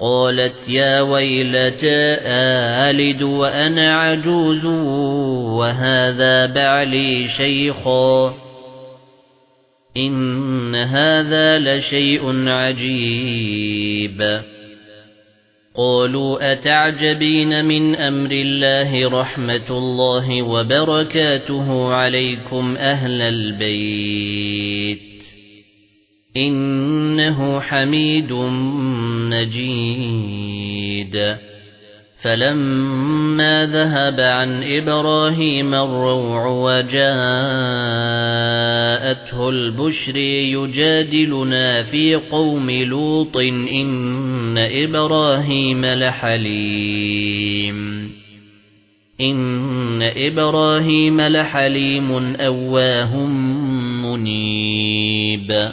قالت يا ويلتى آلد وأنا عجوز وهذا بعلي شيخا إن هذا لشيء عجيب. قالوا أتعجبين من أمر الله رحمة الله وبركاته عليكم أهل البيت. إنه حميد مجيد. فلما ذهب عن إبراهيم الروع وجاءته البشر يجادلنا في قوم لوط إن إبراهيم لحليم. إن إبراهيم لحليم أواه منيب.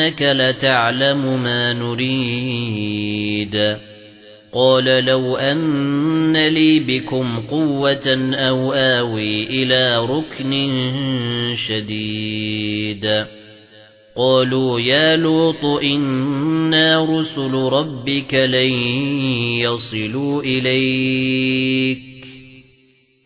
وإنك لتعلم ما نريد قال لو أن لي بكم قوة أو آوي إلى ركن شديد قالوا يا لوط إنا رسل ربك لن يصلوا إليك